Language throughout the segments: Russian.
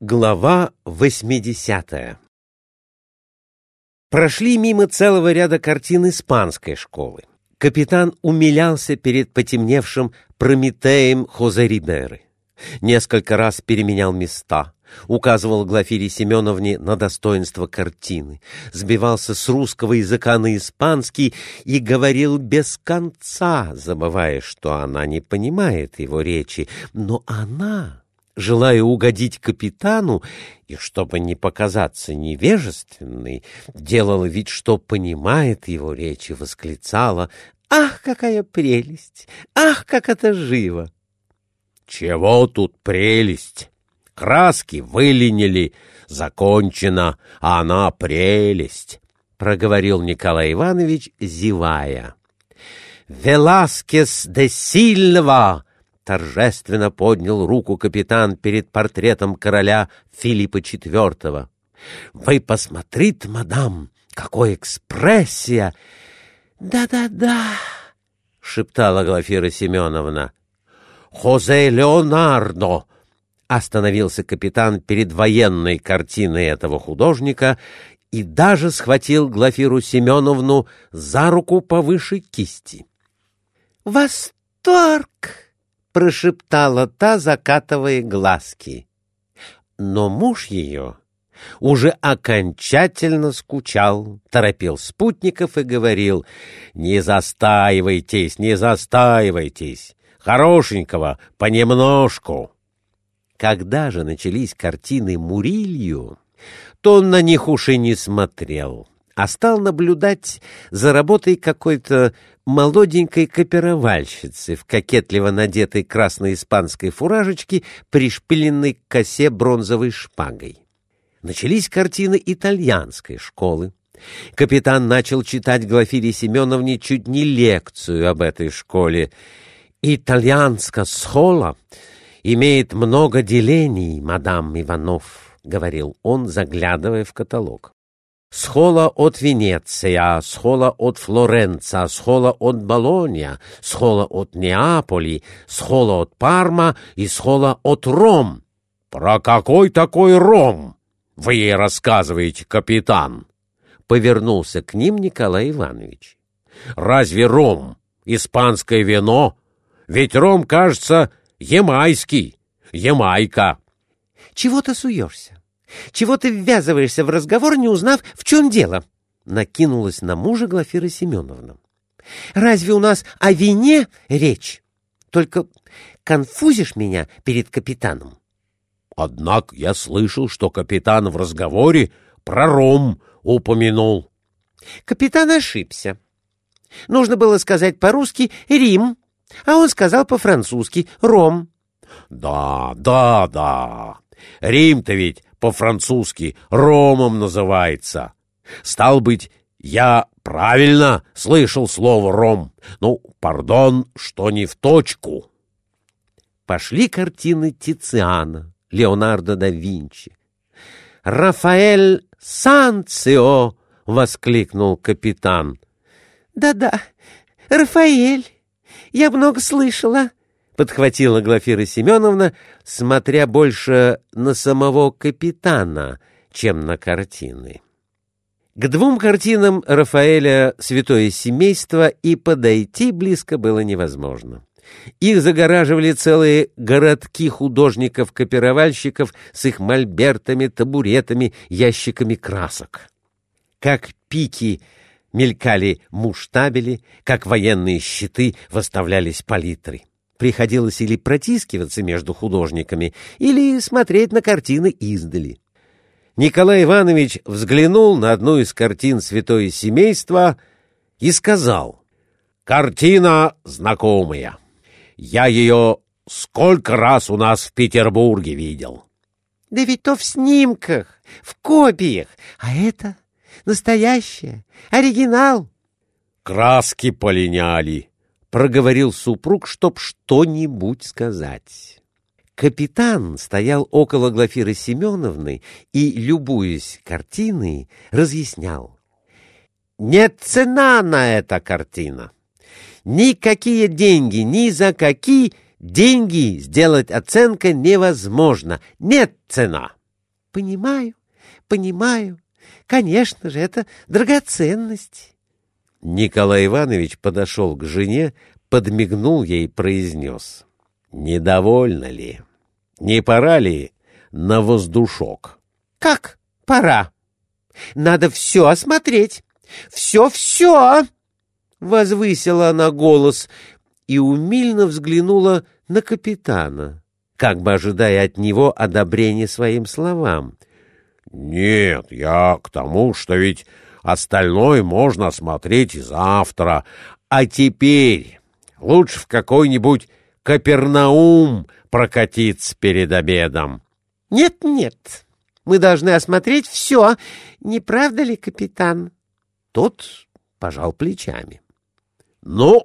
Глава 80 Прошли мимо целого ряда картин испанской школы. Капитан умилялся перед потемневшим Прометеем Хозе Риберы. Несколько раз переменял места, указывал Глафире Семеновне на достоинство картины, сбивался с русского языка на испанский и говорил без конца, забывая, что она не понимает его речи, но она желая угодить капитану, и чтобы не показаться невежественной, делала вид, что понимает его речи, восклицала «Ах, какая прелесть! Ах, как это живо!» «Чего тут прелесть? Краски выленили, закончено, а она прелесть!» — проговорил Николай Иванович, зевая. «Веласкес де Сильва!» Торжественно поднял руку капитан перед портретом короля Филиппа IV. «Вы посмотрите, мадам, какой экспрессия!» «Да-да-да!» — шептала Глафира Семеновна. «Хозе Леонардо!» — остановился капитан перед военной картиной этого художника и даже схватил Глафиру Семеновну за руку повыше кисти. «Восторг!» Прошептала та, закатывая глазки. Но муж ее уже окончательно скучал, торопил спутников и говорил, «Не застаивайтесь, не застаивайтесь, хорошенького понемножку». Когда же начались картины Мурилью, то он на них уж и не смотрел а стал наблюдать за работой какой-то молоденькой копировальщицы в кокетливо надетой красной испанской фуражечке, пришпиленной к косе бронзовой шпагой. Начались картины итальянской школы. Капитан начал читать Глафире Семеновне чуть не лекцию об этой школе. «Итальянская схола имеет много делений, мадам Иванов», — говорил он, заглядывая в каталог. Схола от Венеция, схола от Флоренца, схола от Болонья, схола от Неаполи, схола от Парма и схола от Ром. Про какой такой Ром? Вы ей рассказываете, капитан. Повернулся к ним Николай Иванович. Разве Ром испанское вино? Ведь Ром, кажется, ямайский. Ямайка. Чего ты суешься? Чего ты ввязываешься в разговор, не узнав, в чем дело? Накинулась на мужа Глафира Семеновна. Разве у нас о вине речь? Только конфузишь меня перед капитаном. Однако я слышал, что капитан в разговоре про ром упомянул. Капитан ошибся. Нужно было сказать по-русски «Рим», а он сказал по-французски «Ром». Да, да, да. Рим-то ведь по-французски ромом называется. Стал быть, я правильно слышал слово «ром». Ну, пардон, что не в точку. Пошли картины Тициана, Леонардо да Винчи. «Рафаэль Санцио!» — воскликнул капитан. «Да-да, Рафаэль, я много слышала», подхватила Глафира Семеновна, смотря больше на самого капитана, чем на картины. К двум картинам Рафаэля «Святое семейство» и подойти близко было невозможно. Их загораживали целые городки художников-копировальщиков с их мольбертами, табуретами, ящиками красок. Как пики мелькали муштабели, как военные щиты выставлялись палитры приходилось или протискиваться между художниками, или смотреть на картины издали. Николай Иванович взглянул на одну из картин «Святое семейство» и сказал, «Картина знакомая. Я ее сколько раз у нас в Петербурге видел». «Да ведь то в снимках, в копиях, а это настоящее, оригинал». «Краски полиняли», — проговорил супруг, чтоб что-нибудь сказать. Капитан стоял около Глафиры Семеновны и, любуясь картиной, разъяснял. «Нет цена на эта картина. Никакие деньги, ни за какие деньги сделать оценка невозможно. Нет цена. понимаю, понимаю. Конечно же, это драгоценность. Николай Иванович подошел к жене, подмигнул ей и произнес. «Недовольна ли? Не пора ли на воздушок?» «Как пора? Надо все осмотреть. Все-все!» Возвысила она голос и умильно взглянула на капитана, как бы ожидая от него одобрения своим словам. «Нет, я к тому, что ведь остальное можно осмотреть завтра. А теперь лучше в какой-нибудь Капернаум прокатиться перед обедом». «Нет-нет, мы должны осмотреть все, не правда ли, капитан?» Тот пожал плечами. «Ну,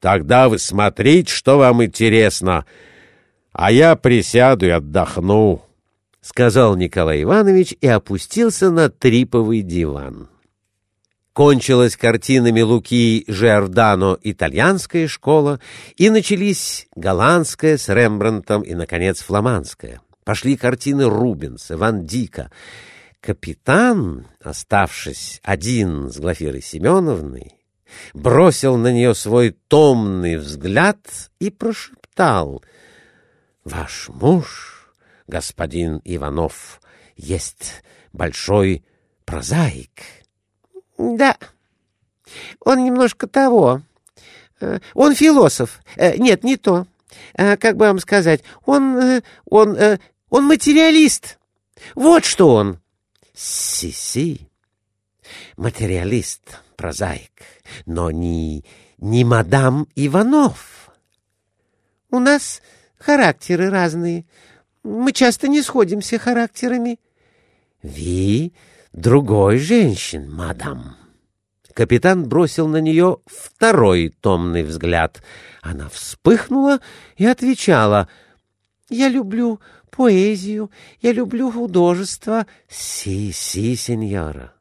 тогда вы смотрите, что вам интересно, а я присяду и отдохну». — сказал Николай Иванович и опустился на триповый диван. Кончилась картинами Луки Жиордано итальянская школа, и начались голландская с Рембрандтом и, наконец, фламандская. Пошли картины Рубенса, Ван Дика. Капитан, оставшись один с Глафирой Семеновной, бросил на нее свой томный взгляд и прошептал «Ваш муж...» господин Иванов есть большой прозаик. — Да, он немножко того. Э, он философ. Э, нет, не то. Э, как бы вам сказать, он... он... он материалист. Вот что он. Си-си. Материалист, прозаик, но не... не мадам Иванов. У нас характеры разные. Мы часто не сходимся характерами. — Ви другой женщин, мадам. Капитан бросил на нее второй томный взгляд. Она вспыхнула и отвечала. — Я люблю поэзию, я люблю художество. — Си, си, сеньора.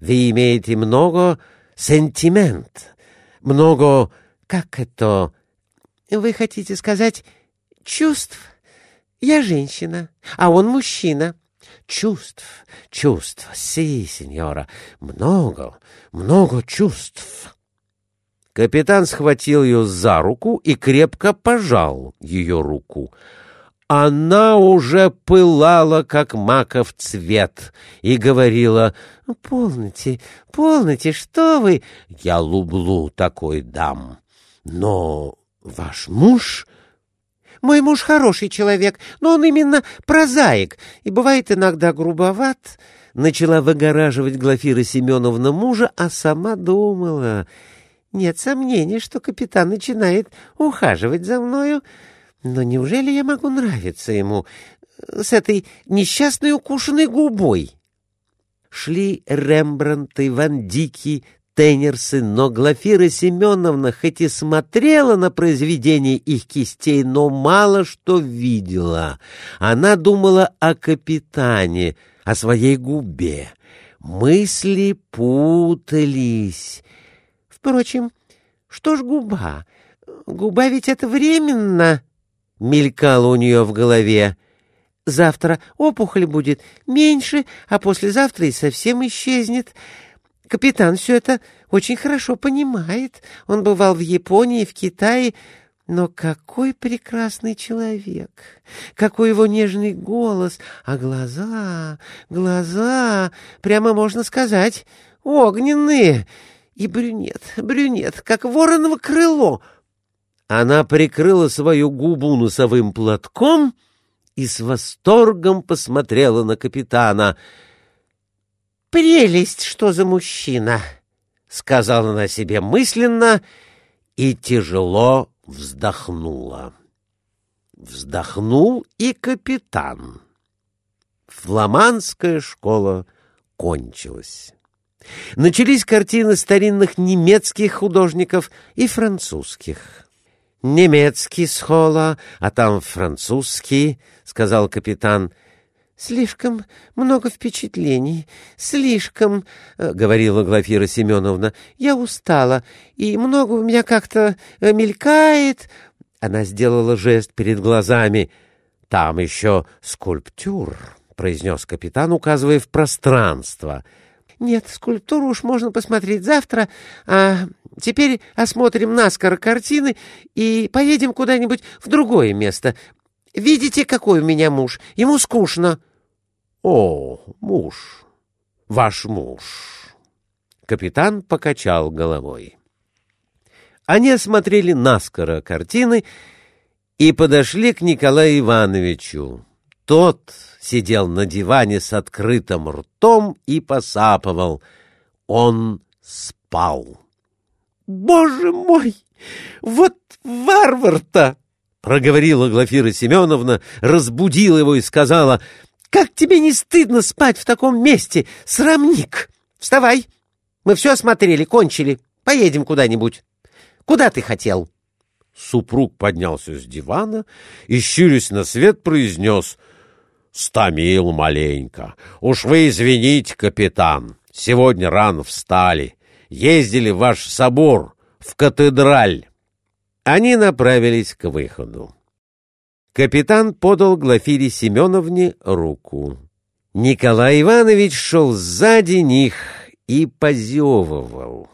Вы имеете много сентимент, много... Как это... Вы хотите сказать чувств? Я женщина, а он мужчина. Чувств, чувств, си, сеньора, много, много чувств. Капитан схватил ее за руку и крепко пожал ее руку. Она уже пылала, как маков цвет, и говорила, «Полноте, полноте, что вы?» «Я люблю такой дам, но ваш муж...» Мой муж хороший человек, но он именно прозаик и бывает иногда грубоват. Начала выгораживать Глафира Семеновна мужа, а сама думала. Нет сомнений, что капитан начинает ухаживать за мною. Но неужели я могу нравиться ему с этой несчастной укушенной губой? Шли Рембрандт и Ван Дики, Теннерсы, но Глафира Семеновна хоть и смотрела на произведения их кистей, но мало что видела. Она думала о капитане, о своей губе. Мысли путались. Впрочем, что ж губа? Губа ведь это временно, — мелькало у нее в голове. Завтра опухоль будет меньше, а послезавтра и совсем исчезнет. Капитан все это очень хорошо понимает. Он бывал в Японии, в Китае. Но какой прекрасный человек! Какой его нежный голос! А глаза, глаза, прямо можно сказать, огненные! И брюнет, брюнет, как вороново крыло! Она прикрыла свою губу носовым платком и с восторгом посмотрела на капитана — «Прелесть, что за мужчина!» — сказала она себе мысленно и тяжело вздохнула. Вздохнул и капитан. Фламандская школа кончилась. Начались картины старинных немецких художников и французских. «Немецкий схола, а там французский», — сказал капитан, — «Слишком много впечатлений, слишком», э, — говорила Глафира Семеновна. «Я устала, и много у меня как-то э, мелькает». Она сделала жест перед глазами. «Там еще скульптур», — произнес капитан, указывая в пространство. Нет, скульптуру уж можно посмотреть завтра, а теперь осмотрим наскоро картины и поедем куда-нибудь в другое место. Видите, какой у меня муж? Ему скучно. — О, муж, ваш муж. Капитан покачал головой. Они осмотрели наскоро картины и подошли к Николаю Ивановичу. Тот сидел на диване с открытым ртом и посапывал. Он спал. — Боже мой! Вот варвар-то! — проговорила Глафира Семеновна, разбудила его и сказала, «Как тебе не стыдно спать в таком месте, срамник? Вставай! Мы все осмотрели, кончили. Поедем куда-нибудь. Куда ты хотел?» Супруг поднялся с дивана и, щурясь на свет, произнес «Стомил маленько. Уж вы извините, капитан, сегодня рано встали. Ездили в ваш собор, в катедраль». Они направились к выходу. Капитан подал Глафире Семеновне руку. Николай Иванович шел сзади них и позевывал.